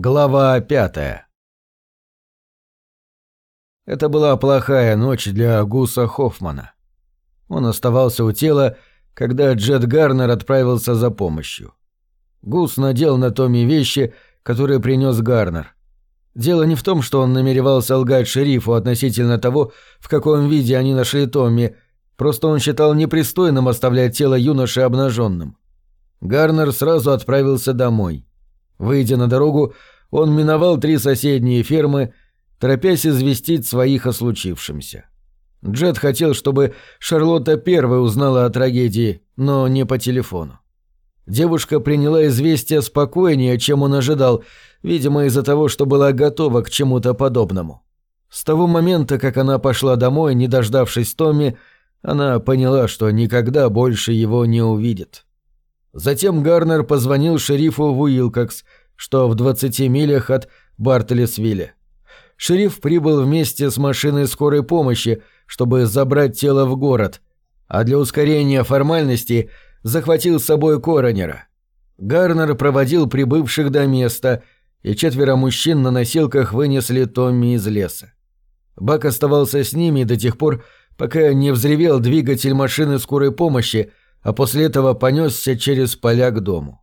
Глава пятая Это была плохая ночь для Гуса Хоффмана. Он оставался у тела, когда Джет Гарнер отправился за помощью. Гус надел на Томми вещи, которые принес Гарнер. Дело не в том, что он намеревался лгать шерифу относительно того, в каком виде они нашли Томми, просто он считал непристойным оставлять тело юноши обнаженным. Гарнер сразу отправился домой. Выйдя на дорогу, он миновал три соседние фермы, торопясь известить своих о случившемся. Джет хотел, чтобы Шарлотта первой узнала о трагедии, но не по телефону. Девушка приняла известие спокойнее, чем он ожидал, видимо, из-за того, что была готова к чему-то подобному. С того момента, как она пошла домой, не дождавшись Томми, она поняла, что никогда больше его не увидит. Затем Гарнер позвонил шерифу Уилкокс, что в 20 милях от Бартлесвилля. Шериф прибыл вместе с машиной скорой помощи, чтобы забрать тело в город, а для ускорения формальностей захватил с собой коронера. Гарнер проводил прибывших до места, и четверо мужчин на носилках вынесли Томми из леса. Бак оставался с ними до тех пор, пока не взревел двигатель машины скорой помощи, а после этого понесся через поля к дому.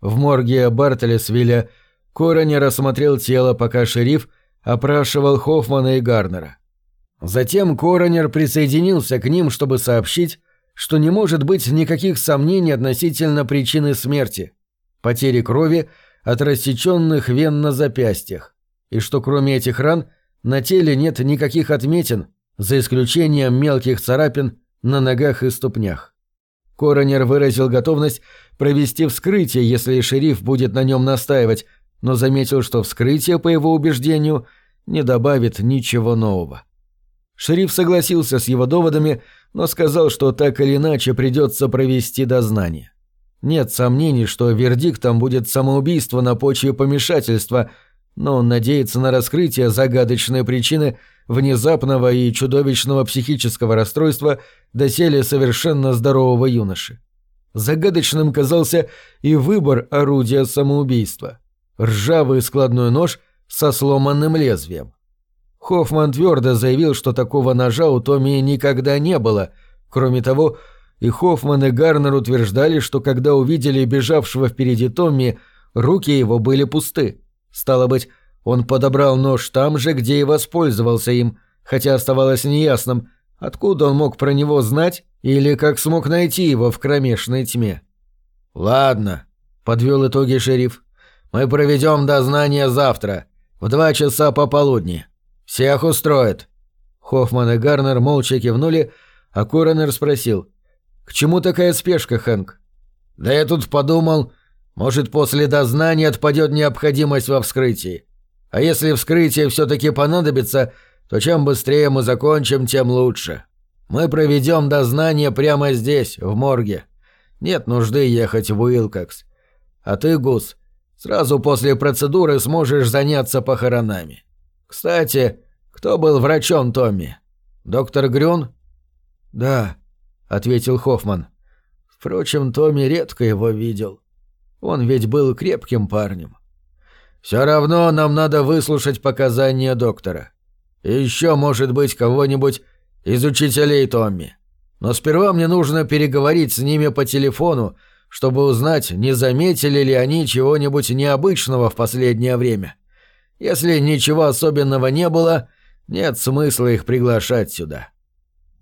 В морге Бартелесвилля Коронер осмотрел тело, пока шериф опрашивал Хоффмана и Гарнера. Затем Коронер присоединился к ним, чтобы сообщить, что не может быть никаких сомнений относительно причины смерти – потери крови от рассеченных вен на запястьях, и что кроме этих ран на теле нет никаких отметин, за исключением мелких царапин на ногах и ступнях. Коронер выразил готовность провести вскрытие, если шериф будет на нем настаивать, но заметил, что вскрытие, по его убеждению, не добавит ничего нового. Шериф согласился с его доводами, но сказал, что так или иначе придется провести дознание. Нет сомнений, что вердиктом будет самоубийство на почве помешательства, но он надеется на раскрытие загадочной причины внезапного и чудовищного психического расстройства доселе совершенно здорового юноши. Загадочным казался и выбор орудия самоубийства. Ржавый складной нож со сломанным лезвием. Хоффман твердо заявил, что такого ножа у Томми никогда не было. Кроме того, и Хоффман и Гарнер утверждали, что когда увидели бежавшего впереди Томми, руки его были пусты. Стало быть, он подобрал нож там же, где и воспользовался им, хотя оставалось неясным, откуда он мог про него знать или как смог найти его в кромешной тьме. «Ладно», — подвел итоги шериф, — «мы проведем дознание завтра, в два часа пополудни. Всех устроит». Хоффман и Гарнер молча кивнули, а Коронер спросил, «К чему такая спешка, Хэнк?» «Да я тут подумал, может, после дознания отпадет необходимость во вскрытии. А если вскрытие все-таки понадобится, то чем быстрее мы закончим, тем лучше. Мы проведем дознание прямо здесь, в морге. Нет нужды ехать в Уилкокс. А ты, Гус, сразу после процедуры сможешь заняться похоронами. Кстати, кто был врачом Томми? Доктор Грюн? Да, ответил Хоффман. Впрочем, Томми редко его видел. Он ведь был крепким парнем. Все равно нам надо выслушать показания доктора. И еще, может быть, кого-нибудь из учителей Томми. Но сперва мне нужно переговорить с ними по телефону, чтобы узнать, не заметили ли они чего-нибудь необычного в последнее время. Если ничего особенного не было, нет смысла их приглашать сюда.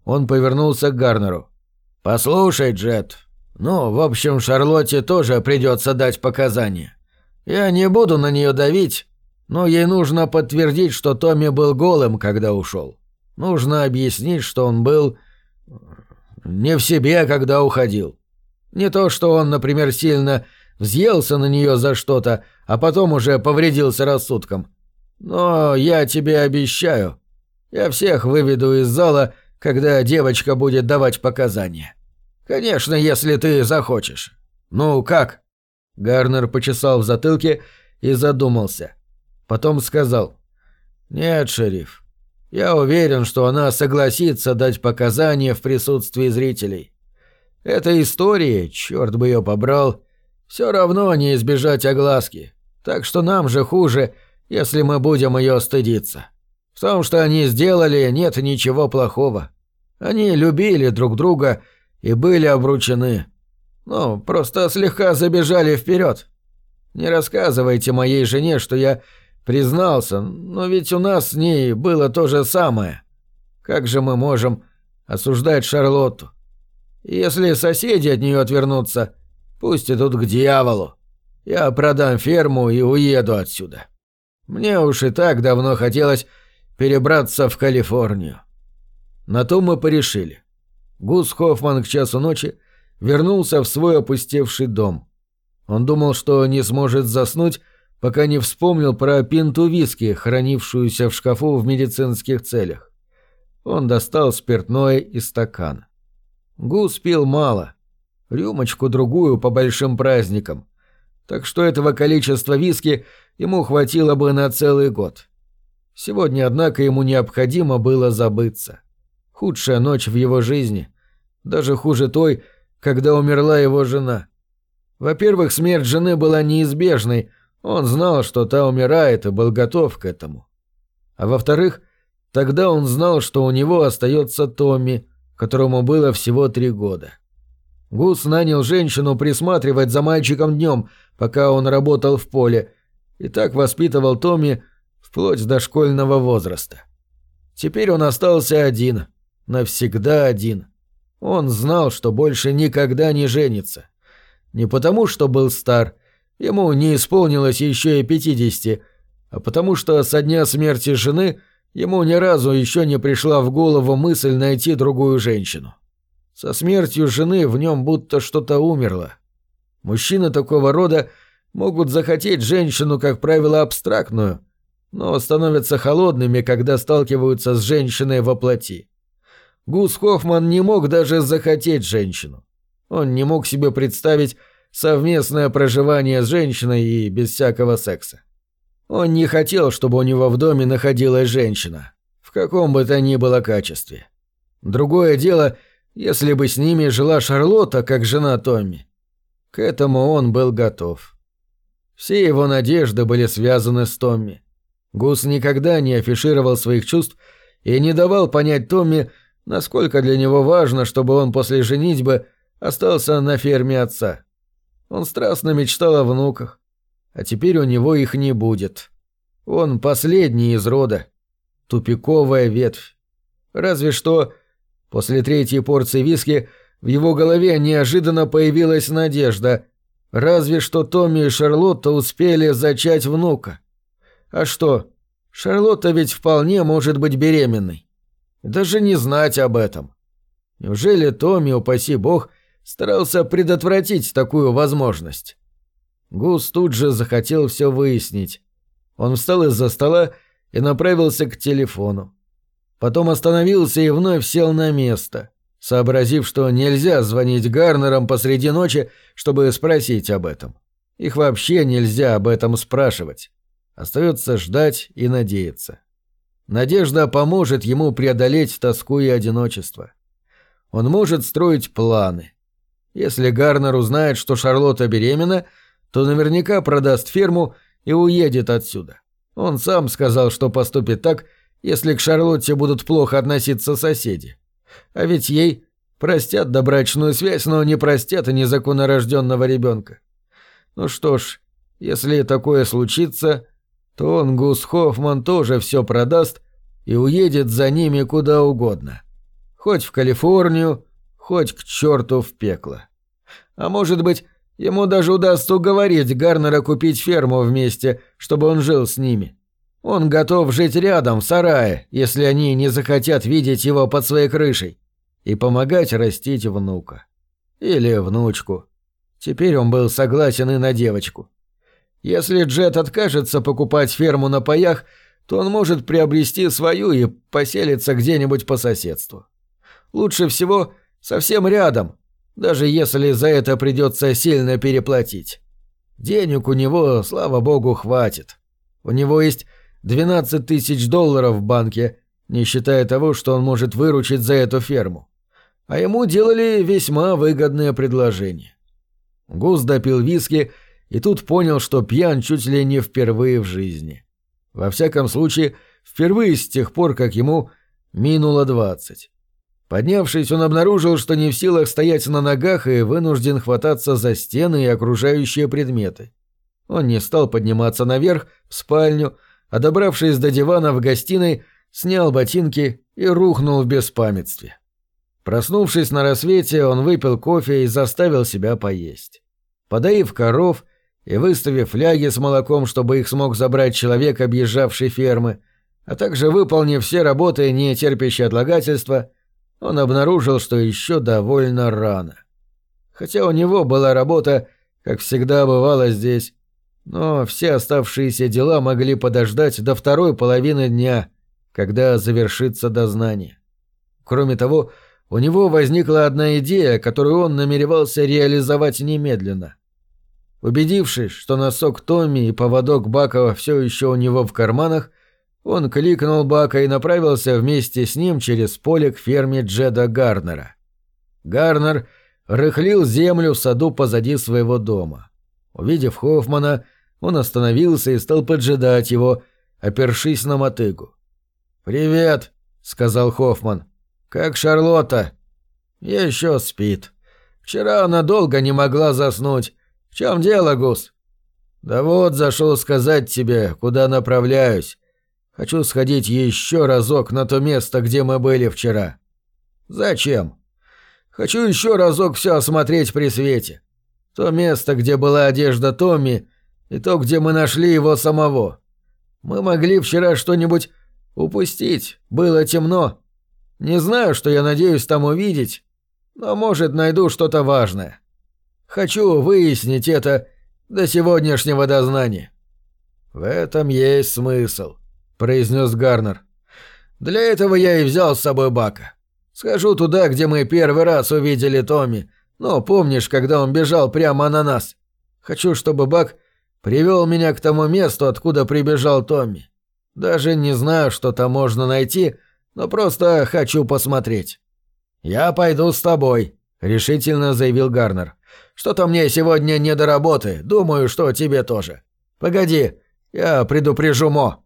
Он повернулся к Гарнеру. «Послушай, Джет, ну, в общем, Шарлотте тоже придется дать показания. Я не буду на нее давить, но ей нужно подтвердить, что Томми был голым, когда ушел. Нужно объяснить, что он был не в себе, когда уходил. Не то, что он, например, сильно взъелся на нее за что-то, а потом уже повредился рассудком. Но я тебе обещаю, я всех выведу из зала, когда девочка будет давать показания. «Конечно, если ты захочешь. Ну, как?» Гарнер почесал в затылке и задумался. Потом сказал. «Нет, шериф. Я уверен, что она согласится дать показания в присутствии зрителей. Эта история, черт бы ее побрал, все равно не избежать огласки. Так что нам же хуже, если мы будем ее стыдиться. В том, что они сделали, нет ничего плохого. Они любили друг друга и были обручены. Ну, просто слегка забежали вперед. Не рассказывайте моей жене, что я признался, но ведь у нас с ней было то же самое. Как же мы можем осуждать Шарлотту? Если соседи от нее отвернутся, пусть идут к дьяволу. Я продам ферму и уеду отсюда. Мне уж и так давно хотелось перебраться в Калифорнию. На то мы порешили. Гус Хоффман к часу ночи вернулся в свой опустевший дом. Он думал, что не сможет заснуть, пока не вспомнил про пинту виски, хранившуюся в шкафу в медицинских целях. Он достал спиртное и стакан. Гус пил мало, рюмочку-другую по большим праздникам, так что этого количества виски ему хватило бы на целый год. Сегодня, однако, ему необходимо было забыться. Худшая ночь в его жизни. Даже хуже той, когда умерла его жена. Во-первых, смерть жены была неизбежной, он знал, что та умирает и был готов к этому. А во-вторых, тогда он знал, что у него остается Томми, которому было всего три года. Гус нанял женщину присматривать за мальчиком днем, пока он работал в поле, и так воспитывал Томми вплоть до школьного возраста. Теперь он остался один, навсегда один. Он знал, что больше никогда не женится. Не потому, что был стар, ему не исполнилось еще и пятидесяти, а потому что со дня смерти жены ему ни разу еще не пришла в голову мысль найти другую женщину. Со смертью жены в нем будто что-то умерло. Мужчины такого рода могут захотеть женщину, как правило, абстрактную, но становятся холодными, когда сталкиваются с женщиной во плоти. Гус Хоффман не мог даже захотеть женщину. Он не мог себе представить совместное проживание с женщиной и без всякого секса. Он не хотел, чтобы у него в доме находилась женщина, в каком бы то ни было качестве. Другое дело, если бы с ними жила Шарлотта, как жена Томми. К этому он был готов. Все его надежды были связаны с Томми. Гус никогда не афишировал своих чувств и не давал понять Томми, насколько для него важно, чтобы он после женитьбы остался на ферме отца. Он страстно мечтал о внуках, а теперь у него их не будет. Он последний из рода. Тупиковая ветвь. Разве что после третьей порции виски в его голове неожиданно появилась надежда. Разве что Томми и Шарлотта успели зачать внука. А что, Шарлотта ведь вполне может быть беременной. Даже не знать об этом. Неужели Томми, упаси бог, старался предотвратить такую возможность? Гус тут же захотел все выяснить. Он встал из-за стола и направился к телефону. Потом остановился и вновь сел на место, сообразив, что нельзя звонить Гарнерам посреди ночи, чтобы спросить об этом. Их вообще нельзя об этом спрашивать. Остается ждать и надеяться. Надежда поможет ему преодолеть тоску и одиночество. Он может строить планы. Если Гарнер узнает, что Шарлотта беременна, то наверняка продаст ферму и уедет отсюда. Он сам сказал, что поступит так, если к Шарлотте будут плохо относиться соседи. А ведь ей простят добрачную связь, но не простят и незаконнорожденного ребенка. Ну что ж, если такое случится, то он, Гус Хоффман, тоже все продаст и уедет за ними куда угодно. Хоть в Калифорнию, хоть к черту в пекло. А может быть, ему даже удастся уговорить Гарнера купить ферму вместе, чтобы он жил с ними. Он готов жить рядом, в сарае, если они не захотят видеть его под своей крышей, и помогать растить внука. Или внучку. Теперь он был согласен и на девочку. Если Джет откажется покупать ферму на паях, то он может приобрести свою и поселиться где-нибудь по соседству. Лучше всего совсем рядом, даже если за это придется сильно переплатить. Денег у него, слава богу, хватит. У него есть 12 тысяч долларов в банке, не считая того, что он может выручить за эту ферму. А ему делали весьма выгодное предложение. Гус допил виски и тут понял, что пьян чуть ли не впервые в жизни. Во всяком случае, впервые с тех пор, как ему минуло двадцать. Поднявшись, он обнаружил, что не в силах стоять на ногах и вынужден хвататься за стены и окружающие предметы. Он не стал подниматься наверх, в спальню, а добравшись до дивана в гостиной, снял ботинки и рухнул в беспамятстве. Проснувшись на рассвете, он выпил кофе и заставил себя поесть. Подоив коров и выставив фляги с молоком, чтобы их смог забрать человек, объезжавший фермы, а также выполнив все работы, не терпящие отлагательства, он обнаружил, что еще довольно рано. Хотя у него была работа, как всегда бывало здесь, но все оставшиеся дела могли подождать до второй половины дня, когда завершится дознание. Кроме того, у него возникла одна идея, которую он намеревался реализовать немедленно. Убедившись, что носок Томми и поводок Бака все еще у него в карманах, он кликнул Бака и направился вместе с ним через поле к ферме Джеда Гарнера. Гарнер рыхлил землю в саду позади своего дома. Увидев Хоффмана, он остановился и стал поджидать его, опершись на мотыгу. «Привет», — сказал Хоффман. «Как Шарлотта?» «Еще спит. Вчера она долго не могла заснуть. В чем дело, Гус?» «Да вот, зашел сказать тебе, куда направляюсь. Хочу сходить еще разок на то место, где мы были вчера». «Зачем?» «Хочу еще разок все осмотреть при свете. То место, где была одежда Томми, и то, где мы нашли его самого. Мы могли вчера что-нибудь упустить, было темно. Не знаю, что я надеюсь там увидеть, но, может, найду что-то важное. Хочу выяснить это до сегодняшнего дознания». «В этом есть смысл», — произнес Гарнер. «Для этого я и взял с собой Бака. Схожу туда, где мы первый раз увидели Томми, но помнишь, когда он бежал прямо на нас? Хочу, чтобы Бак Привел меня к тому месту, откуда прибежал Томми. Даже не знаю, что там можно найти, но просто хочу посмотреть. «Я пойду с тобой», — решительно заявил Гарнер. «Что-то мне сегодня не до работы, думаю, что тебе тоже. Погоди, я предупрежу Мо».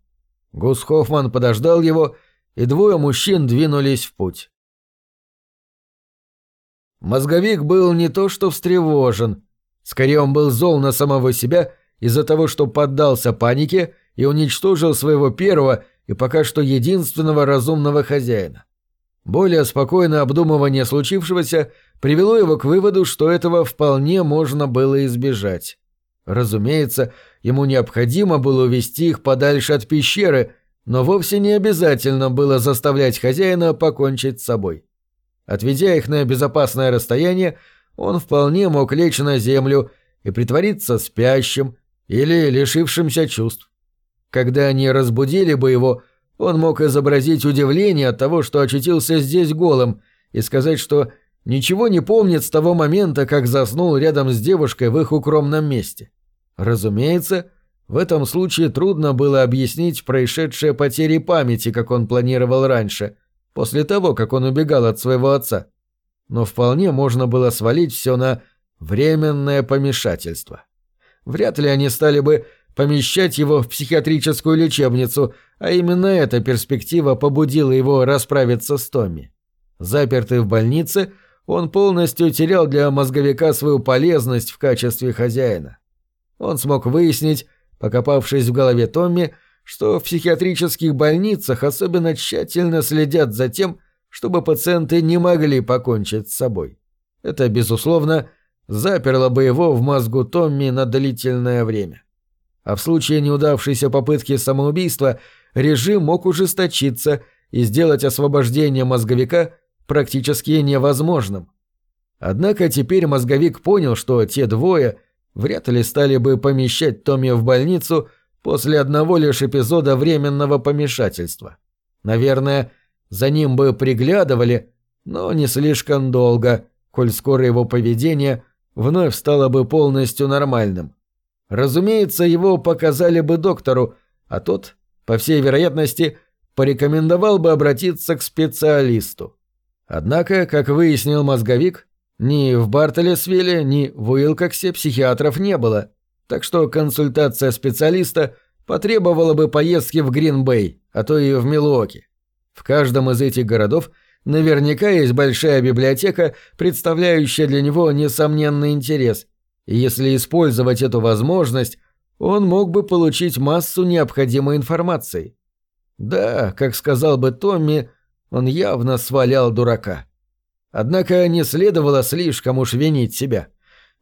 Гус Хоффман подождал его, и двое мужчин двинулись в путь. Мозговик был не то что встревожен, скорее он был зол на самого себя из-за того, что поддался панике и уничтожил своего первого и пока что единственного разумного хозяина. Более спокойное обдумывание случившегося привело его к выводу, что этого вполне можно было избежать. Разумеется, ему необходимо было увести их подальше от пещеры, но вовсе не обязательно было заставлять хозяина покончить с собой. Отведя их на безопасное расстояние, он вполне мог лечь на землю и притвориться спящим, или лишившимся чувств. Когда они разбудили бы его, он мог изобразить удивление от того, что очутился здесь голым, и сказать, что ничего не помнит с того момента, как заснул рядом с девушкой в их укромном месте. Разумеется, в этом случае трудно было объяснить происшедшие потери памяти, как он планировал раньше, после того, как он убегал от своего отца. Но вполне можно было свалить все на временное помешательство. Вряд ли они стали бы помещать его в психиатрическую лечебницу, а именно эта перспектива побудила его расправиться с Томми. Запертый в больнице, он полностью терял для мозговика свою полезность в качестве хозяина. Он смог выяснить, покопавшись в голове Томми, что в психиатрических больницах особенно тщательно следят за тем, чтобы пациенты не могли покончить с собой. Это, безусловно, заперло бы его в мозгу Томми на длительное время. А в случае неудавшейся попытки самоубийства режим мог ужесточиться и сделать освобождение мозговика практически невозможным. Однако теперь мозговик понял, что те двое вряд ли стали бы помещать Томми в больницу после одного лишь эпизода временного помешательства. Наверное, за ним бы приглядывали, но не слишком долго, коль скоро его поведение вновь стало бы полностью нормальным. Разумеется, его показали бы доктору, а тот, по всей вероятности, порекомендовал бы обратиться к специалисту. Однако, как выяснил мозговик, ни в Бартолесвилле, ни в Уилкоксе психиатров не было. Так что консультация специалиста потребовала бы поездки в Грин-Бэй, а то и в Милуоки. В каждом из этих городов наверняка есть большая библиотека, представляющая для него несомненный интерес, и если использовать эту возможность, он мог бы получить массу необходимой информации. Да, как сказал бы Томми, он явно свалял дурака. Однако не следовало слишком уж винить себя.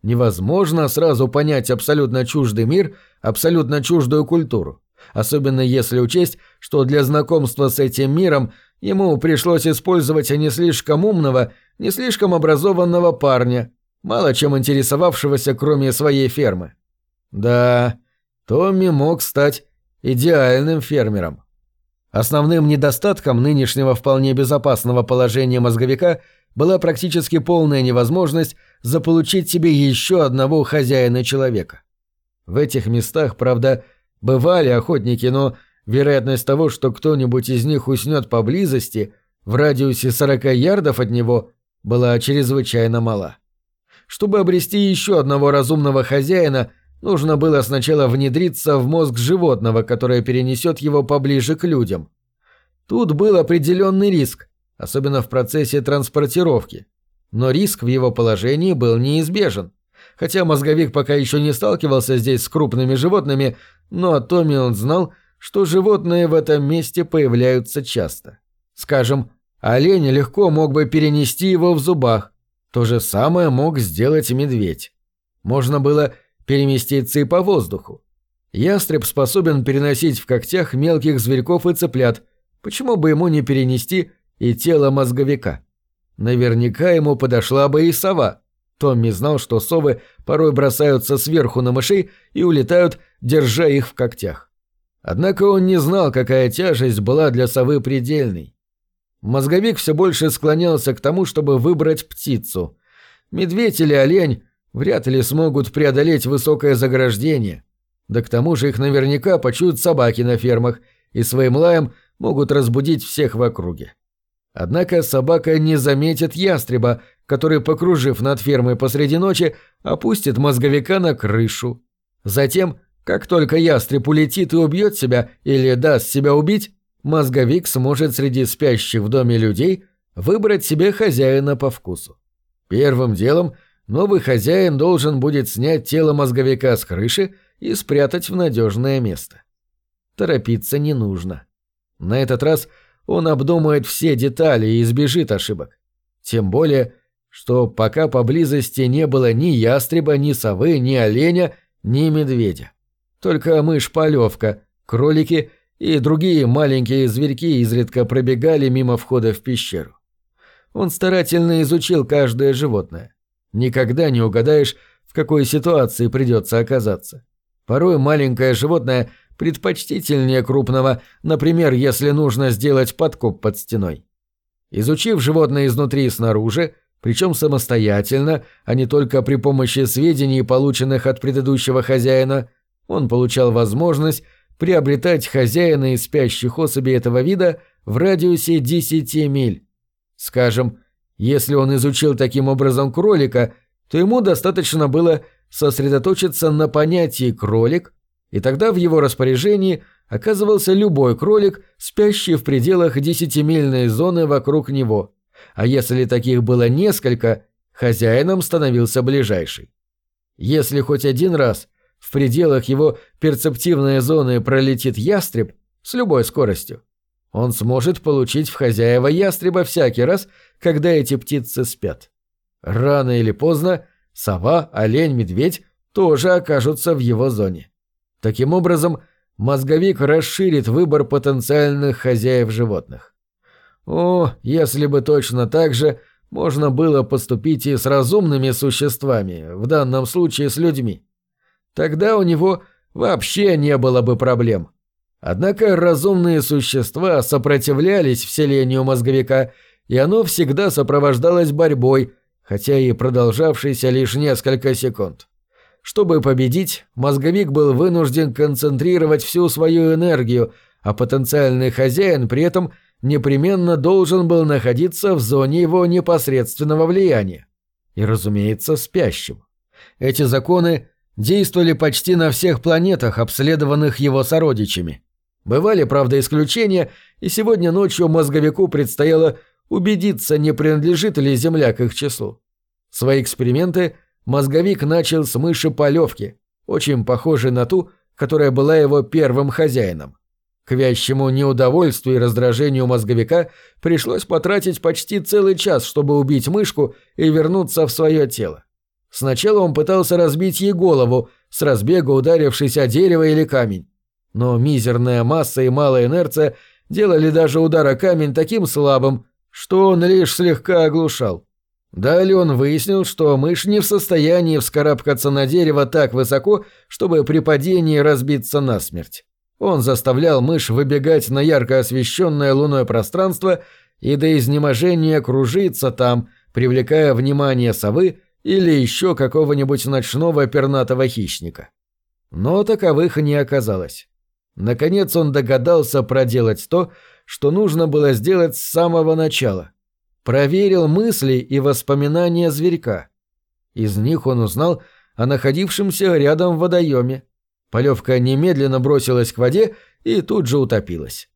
Невозможно сразу понять абсолютно чуждый мир, абсолютно чуждую культуру. Особенно если учесть, что для знакомства с этим миром ему пришлось использовать не слишком умного, не слишком образованного парня, мало чем интересовавшегося кроме своей фермы. Да, Томми мог стать идеальным фермером. Основным недостатком нынешнего вполне безопасного положения мозговика была практически полная невозможность заполучить себе еще одного хозяина человека. В этих местах, правда, бывали охотники, но вероятность того, что кто-нибудь из них уснет поблизости, в радиусе 40 ярдов от него, была чрезвычайно мала. Чтобы обрести еще одного разумного хозяина, нужно было сначала внедриться в мозг животного, которое перенесет его поближе к людям. Тут был определенный риск, особенно в процессе транспортировки. Но риск в его положении был неизбежен. Хотя мозговик пока еще не сталкивался здесь с крупными животными, но о Томе он знал, что животные в этом месте появляются часто. Скажем, олень легко мог бы перенести его в зубах. То же самое мог сделать медведь. Можно было переместиться и по воздуху. Ястреб способен переносить в когтях мелких зверьков и цыплят. Почему бы ему не перенести и тело мозговика. Наверняка ему подошла бы и сова. Томми знал, что совы порой бросаются сверху на мышей и улетают, держа их в когтях. Однако он не знал, какая тяжесть была для совы предельной. Мозговик все больше склонялся к тому, чтобы выбрать птицу. Медведь или олень вряд ли смогут преодолеть высокое заграждение. Да к тому же их наверняка почуют собаки на фермах и своим лаем могут разбудить всех в округе. Однако собака не заметит ястреба, который, покружив над фермой посреди ночи, опустит мозговика на крышу. Затем, как только ястреб улетит и убьет себя или даст себя убить, мозговик сможет среди спящих в доме людей выбрать себе хозяина по вкусу. Первым делом новый хозяин должен будет снять тело мозговика с крыши и спрятать в надежное место. Торопиться не нужно. На этот раз – он обдумает все детали и избежит ошибок. Тем более, что пока поблизости не было ни ястреба, ни совы, ни оленя, ни медведя. Только мышь-полевка, кролики и другие маленькие зверьки изредка пробегали мимо входа в пещеру. Он старательно изучил каждое животное. Никогда не угадаешь, в какой ситуации придется оказаться. Порой маленькое животное – предпочтительнее крупного, например, если нужно сделать подкоп под стеной. Изучив животное изнутри и снаружи, причем самостоятельно, а не только при помощи сведений, полученных от предыдущего хозяина, он получал возможность приобретать хозяина из спящих особей этого вида в радиусе 10 миль. Скажем, если он изучил таким образом кролика, то ему достаточно было сосредоточиться на понятии «кролик», и тогда в его распоряжении оказывался любой кролик, спящий в пределах десятимильной зоны вокруг него. А если таких было несколько, хозяином становился ближайший. Если хоть один раз в пределах его перцептивной зоны пролетит ястреб с любой скоростью, он сможет получить в хозяева ястреба всякий раз, когда эти птицы спят. Рано или поздно сова, олень, медведь тоже окажутся в его зоне. Таким образом, мозговик расширит выбор потенциальных хозяев животных. О, если бы точно так же можно было поступить и с разумными существами, в данном случае с людьми. Тогда у него вообще не было бы проблем. Однако разумные существа сопротивлялись вселению мозговика, и оно всегда сопровождалось борьбой, хотя и продолжавшейся лишь несколько секунд. Чтобы победить, мозговик был вынужден концентрировать всю свою энергию, а потенциальный хозяин при этом непременно должен был находиться в зоне его непосредственного влияния. И, разумеется, спящим. Эти законы действовали почти на всех планетах, обследованных его сородичами. Бывали, правда, исключения, и сегодня ночью мозговику предстояло убедиться, не принадлежит ли Земля к их числу. Свои эксперименты мозговик начал с мыши полевки, очень похожей на ту, которая была его первым хозяином. К вящему неудовольствию и раздражению мозговика пришлось потратить почти целый час, чтобы убить мышку и вернуться в свое тело. Сначала он пытался разбить ей голову, с разбега ударившись о дерево или камень. Но мизерная масса и малая инерция делали даже удар о камень таким слабым, что он лишь слегка оглушал. Далее он выяснил, что мышь не в состоянии вскарабкаться на дерево так высоко, чтобы при падении разбиться насмерть. Он заставлял мышь выбегать на ярко освещенное луной пространство и до изнеможения кружиться там, привлекая внимание совы или еще какого-нибудь ночного пернатого хищника. Но таковых не оказалось. Наконец он догадался проделать то, что нужно было сделать с самого начала. Проверил мысли и воспоминания зверька. Из них он узнал о находившемся рядом водоеме, Полевка немедленно бросилась к воде и тут же утопилась.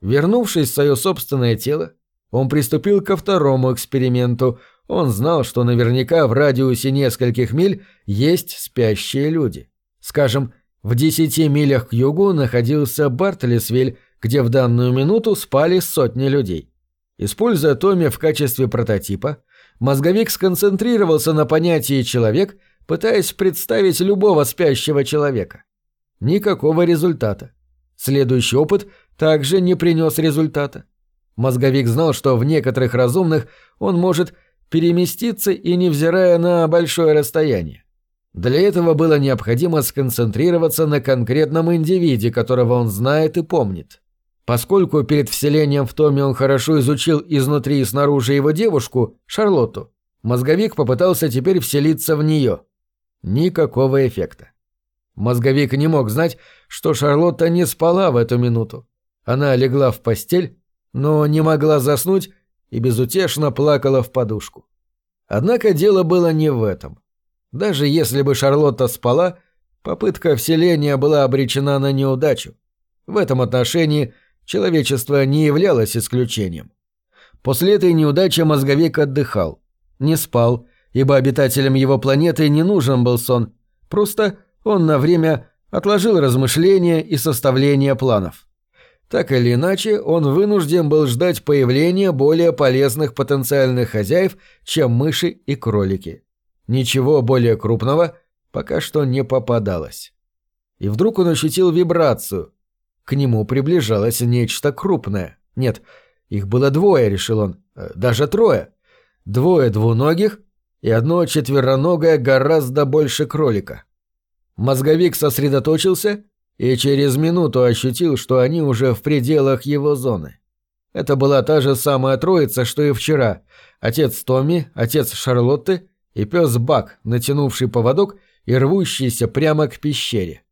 Вернувшись в свое собственное тело, он приступил ко второму эксперименту. Он знал, что наверняка в радиусе нескольких миль есть спящие люди. Скажем, в десяти милях к югу находился Бартлисвиль, где в данную минуту спали сотни людей. Используя Томми в качестве прототипа, мозговик сконцентрировался на понятии «человек» пытаясь представить любого спящего человека. Никакого результата. Следующий опыт также не принес результата. Мозговик знал, что в некоторых разумных он может переместиться и невзирая на большое расстояние. Для этого было необходимо сконцентрироваться на конкретном индивиде, которого он знает и помнит. Поскольку перед вселением в Томе он хорошо изучил изнутри и снаружи его девушку, Шарлотту, мозговик попытался теперь вселиться в нее. Никакого эффекта. Мозговик не мог знать, что Шарлотта не спала в эту минуту. Она легла в постель, но не могла заснуть и безутешно плакала в подушку. Однако дело было не в этом. Даже если бы Шарлотта спала, попытка вселения была обречена на неудачу. В этом отношении человечество не являлось исключением. После этой неудачи мозговик отдыхал. Не спал, ибо обитателям его планеты не нужен был сон, просто он на время отложил размышления и составление планов. Так или иначе, он вынужден был ждать появления более полезных потенциальных хозяев, чем мыши и кролики. Ничего более крупного пока что не попадалось. И вдруг он ощутил вибрацию. К нему приближалось нечто крупное. Нет, их было двое, решил он, э, даже трое. Двое двуногих и одно четвероногое гораздо больше кролика. Мозговик сосредоточился и через минуту ощутил, что они уже в пределах его зоны. Это была та же самая троица, что и вчера. Отец Томми, отец Шарлотты и пес Бак, натянувший поводок и рвущийся прямо к пещере.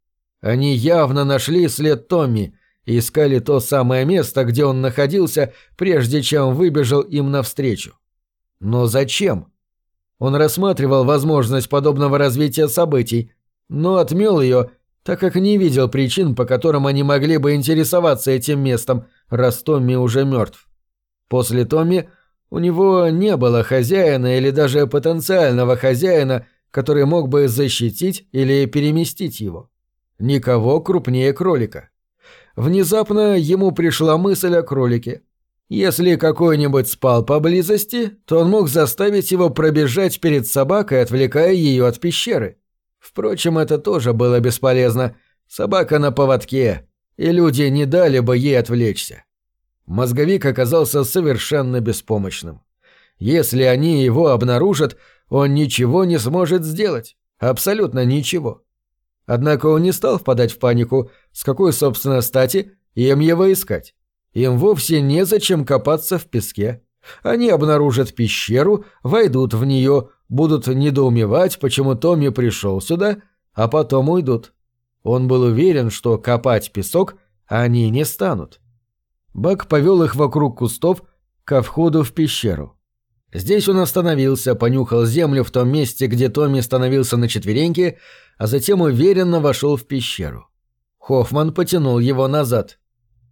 Они явно нашли след Томми и искали то самое место, где он находился, прежде чем выбежал им навстречу. Но зачем? Он рассматривал возможность подобного развития событий, но отмел ее, так как не видел причин, по которым они могли бы интересоваться этим местом, раз Томми уже мертв. После Томми у него не было хозяина или даже потенциального хозяина, который мог бы защитить или переместить его. Никого крупнее кролика. Внезапно ему пришла мысль о кролике – если какой-нибудь спал поблизости, то он мог заставить его пробежать перед собакой, отвлекая ее от пещеры. Впрочем, это тоже было бесполезно. Собака на поводке, и люди не дали бы ей отвлечься. Мозговик оказался совершенно беспомощным. Если они его обнаружат, он ничего не сможет сделать. Абсолютно ничего. Однако он не стал впадать в панику, с какой, собственно, стати им его искать. Им вовсе незачем копаться в песке. Они обнаружат пещеру, войдут в нее, будут недоумевать, почему Томми пришел сюда, а потом уйдут. Он был уверен, что копать песок они не станут. Бак повел их вокруг кустов ко входу в пещеру. Здесь он остановился, понюхал землю в том месте, где Томми становился на четвереньки, а затем уверенно вошел в пещеру. Хоффман потянул его назад.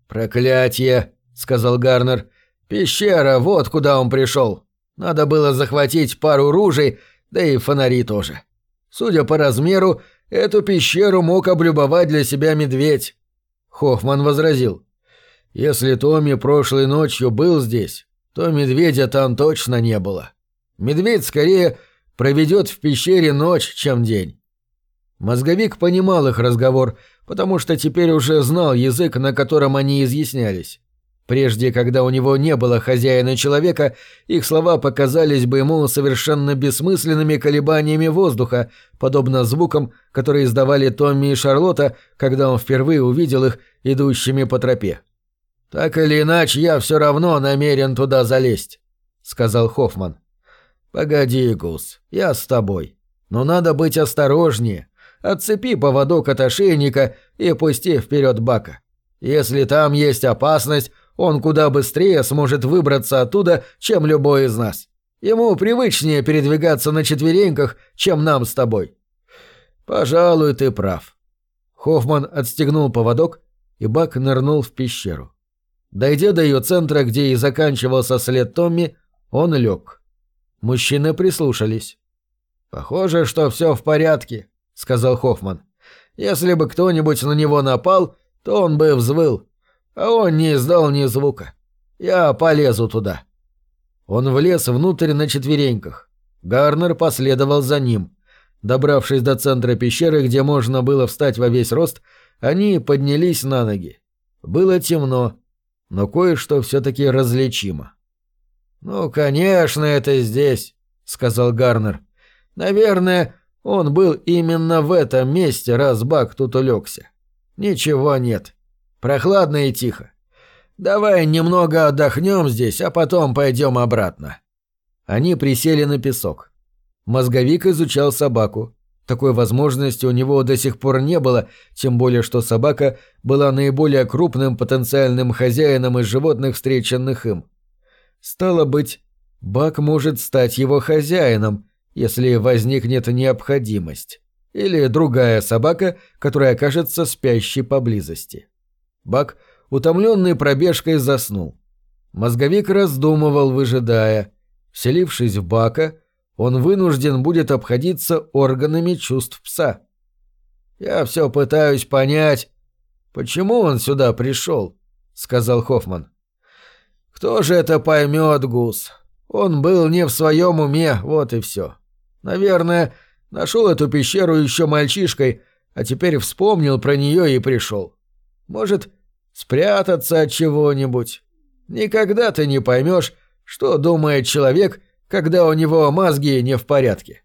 «Проклятье!» — сказал Гарнер. «Пещера, вот куда он пришел. Надо было захватить пару ружей, да и фонари тоже. Судя по размеру, эту пещеру мог облюбовать для себя медведь». Хоффман возразил. «Если Томми прошлой ночью был здесь, то медведя там точно не было. Медведь скорее проведет в пещере ночь, чем день. Мозговик понимал их разговор, потому что теперь уже знал язык, на котором они изъяснялись. Прежде, когда у него не было хозяина человека, их слова показались бы ему совершенно бессмысленными колебаниями воздуха, подобно звукам, которые издавали Томми и Шарлотта, когда он впервые увидел их идущими по тропе. «Так или иначе, я все равно намерен туда залезть», — сказал Хоффман. «Погоди, Гус, я с тобой. Но надо быть осторожнее. Отцепи поводок от ошейника и пусти вперед бака. Если там есть опасность, он куда быстрее сможет выбраться оттуда, чем любой из нас. Ему привычнее передвигаться на четвереньках, чем нам с тобой». «Пожалуй, ты прав». Хоффман отстегнул поводок, и бак нырнул в пещеру. Дойдя до ее центра, где и заканчивался след Томми, он лег. Мужчины прислушались. «Похоже, что все в порядке», — сказал Хоффман. «Если бы кто-нибудь на него напал, то он бы взвыл. А он не издал ни звука. Я полезу туда». Он влез внутрь на четвереньках. Гарнер последовал за ним. Добравшись до центра пещеры, где можно было встать во весь рост, они поднялись на ноги. Было темно, но кое-что все-таки различимо. «Ну, конечно, это здесь», — сказал Гарнер. «Наверное, он был именно в этом месте, раз Бак тут улегся. Ничего нет. Прохладно и тихо. Давай немного отдохнем здесь, а потом пойдем обратно». Они присели на песок. Мозговик изучал собаку. Такой возможности у него до сих пор не было, тем более что собака была наиболее крупным потенциальным хозяином из животных, встреченных им. Стало быть, Бак может стать его хозяином, если возникнет необходимость. Или другая собака, которая окажется спящей поблизости. Бак, утомленный пробежкой, заснул. Мозговик раздумывал, выжидая. Вселившись в Бака, он вынужден будет обходиться органами чувств пса. «Я все пытаюсь понять, почему он сюда пришел», — сказал Хоффман. «Кто же это поймет, Гус? Он был не в своем уме, вот и все. Наверное, нашел эту пещеру еще мальчишкой, а теперь вспомнил про нее и пришел. Может, спрятаться от чего-нибудь. Никогда ты не поймешь, что думает человек, когда у него мозги не в порядке.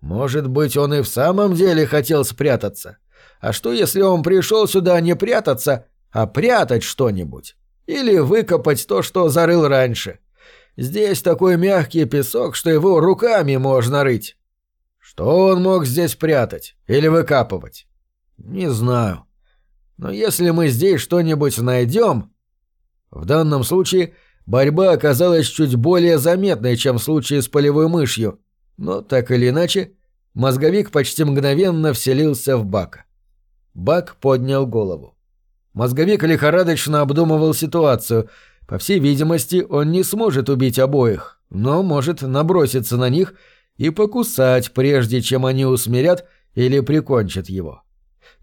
Может быть, он и в самом деле хотел спрятаться. А что, если он пришел сюда не прятаться, а прятать что-нибудь? Или выкопать то, что зарыл раньше? Здесь такой мягкий песок, что его руками можно рыть. Что он мог здесь прятать или выкапывать? Не знаю. Но если мы здесь что-нибудь найдем... В данном случае Борьба оказалась чуть более заметной, чем в случае с полевой мышью, но так или иначе мозговик почти мгновенно вселился в Бака. Бак поднял голову. Мозговик лихорадочно обдумывал ситуацию. По всей видимости, он не сможет убить обоих, но может наброситься на них и покусать, прежде чем они усмирят или прикончат его.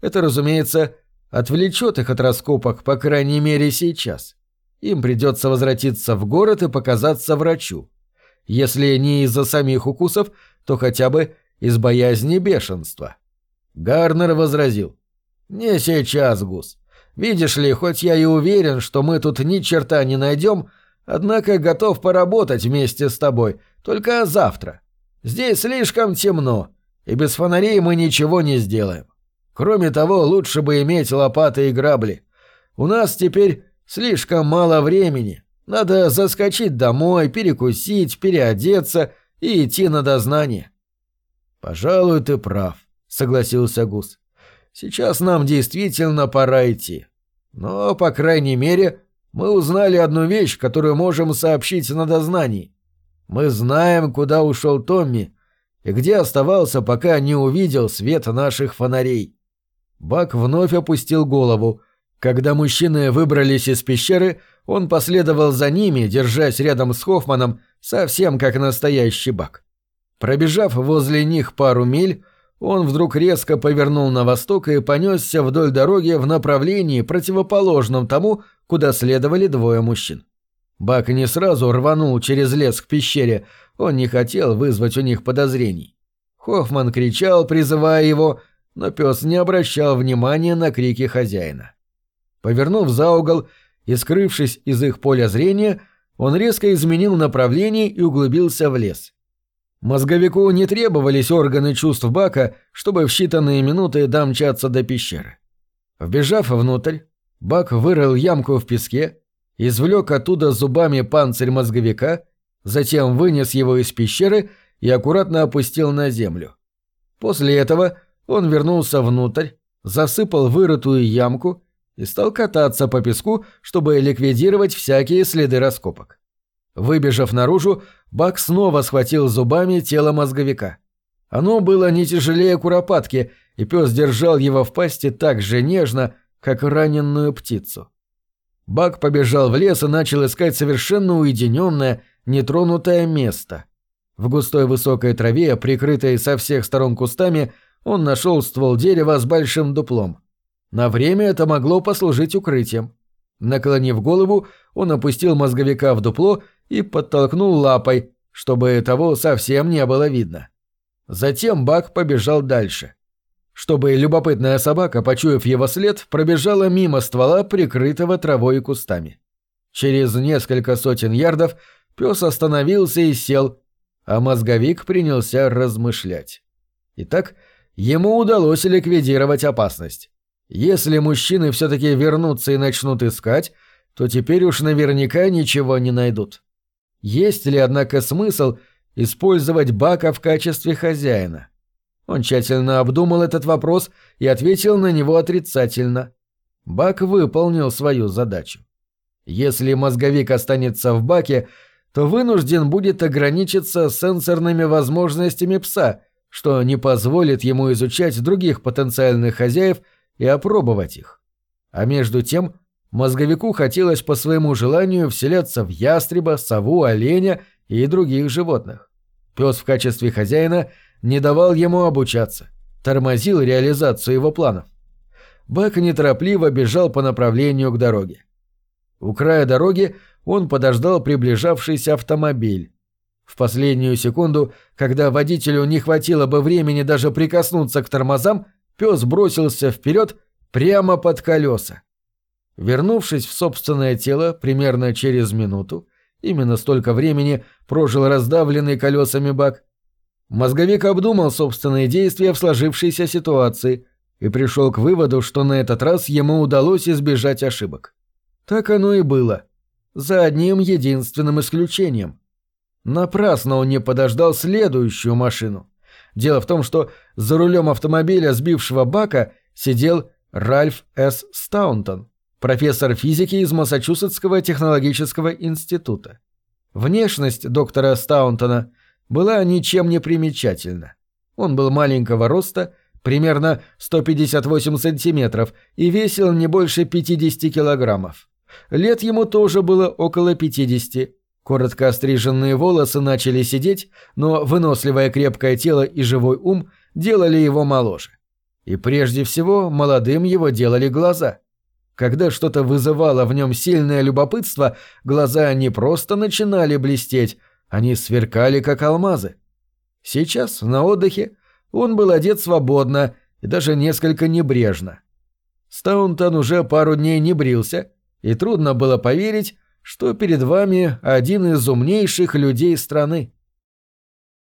Это, разумеется, отвлечет их от раскопок, по крайней мере, сейчас. Им придется возвратиться в город и показаться врачу. Если не из-за самих укусов, то хотя бы из боязни бешенства. Гарнер возразил. «Не сейчас, Гус. Видишь ли, хоть я и уверен, что мы тут ни черта не найдем, однако готов поработать вместе с тобой, только завтра. Здесь слишком темно, и без фонарей мы ничего не сделаем. Кроме того, лучше бы иметь лопаты и грабли. У нас теперь Слишком мало времени. Надо заскочить домой, перекусить, переодеться и идти на дознание. Пожалуй, ты прав, согласился Гус. Сейчас нам действительно пора идти. Но, по крайней мере, мы узнали одну вещь, которую можем сообщить на дознании. Мы знаем, куда ушел Томми и где оставался, пока не увидел свет наших фонарей. Бак вновь опустил голову. Когда мужчины выбрались из пещеры, он последовал за ними, держась рядом с Хоффманом, совсем как настоящий Бак. Пробежав возле них пару миль, он вдруг резко повернул на восток и понесся вдоль дороги в направлении, противоположном тому, куда следовали двое мужчин. Бак не сразу рванул через лес к пещере, он не хотел вызвать у них подозрений. Хоффман кричал, призывая его, но пес не обращал внимания на крики хозяина. Повернув за угол и скрывшись из их поля зрения, он резко изменил направление и углубился в лес. Мозговику не требовались органы чувств Бака, чтобы в считанные минуты домчаться до пещеры. Вбежав внутрь, Бак вырыл ямку в песке, извлек оттуда зубами панцирь мозговика, затем вынес его из пещеры и аккуратно опустил на землю. После этого он вернулся внутрь, засыпал вырытую ямку и стал кататься по песку, чтобы ликвидировать всякие следы раскопок. Выбежав наружу, Бак снова схватил зубами тело мозговика. Оно было не тяжелее куропатки, и пес держал его в пасти так же нежно, как раненую птицу. Бак побежал в лес и начал искать совершенно уединенное, нетронутое место. В густой высокой траве, прикрытой со всех сторон кустами, он нашел ствол дерева с большим дуплом. На время это могло послужить укрытием. Наклонив голову, он опустил мозговика в дупло и подтолкнул лапой, чтобы того совсем не было видно. Затем Бак побежал дальше чтобы любопытная собака, почуяв его след, пробежала мимо ствола, прикрытого травой и кустами. Через несколько сотен ярдов пес остановился и сел, а мозговик принялся размышлять. Итак, ему удалось ликвидировать опасность. Если мужчины все-таки вернутся и начнут искать, то теперь уж наверняка ничего не найдут. Есть ли, однако, смысл использовать Бака в качестве хозяина? Он тщательно обдумал этот вопрос и ответил на него отрицательно. Бак выполнил свою задачу. Если мозговик останется в баке, то вынужден будет ограничиться сенсорными возможностями пса, что не позволит ему изучать других потенциальных хозяев и опробовать их. А между тем, мозговику хотелось по своему желанию вселяться в ястреба, сову, оленя и других животных. Пес в качестве хозяина – не давал ему обучаться, тормозил реализацию его планов. Бак неторопливо бежал по направлению к дороге. У края дороги он подождал приближавшийся автомобиль. В последнюю секунду, когда водителю не хватило бы времени даже прикоснуться к тормозам, пес бросился вперед прямо под колеса. Вернувшись в собственное тело примерно через минуту, именно столько времени прожил раздавленный колесами бак, Мозговик обдумал собственные действия в сложившейся ситуации и пришел к выводу, что на этот раз ему удалось избежать ошибок. Так оно и было. За одним единственным исключением. Напрасно он не подождал следующую машину. Дело в том, что за рулем автомобиля, сбившего Бака, сидел Ральф С. Стаунтон, профессор физики из Массачусетского технологического института. Внешность доктора Стаунтона была ничем не примечательна. Он был маленького роста, примерно 158 сантиметров, и весил не больше 50 килограммов. Лет ему тоже было около 50. Коротко остриженные волосы начали сидеть, но выносливое крепкое тело и живой ум делали его моложе. И прежде всего молодым его делали глаза. Когда что-то вызывало в нем сильное любопытство, глаза не просто начинали блестеть, они сверкали, как алмазы. Сейчас, на отдыхе, он был одет свободно и даже несколько небрежно. Стаунтон уже пару дней не брился, и трудно было поверить, что перед вами один из умнейших людей страны.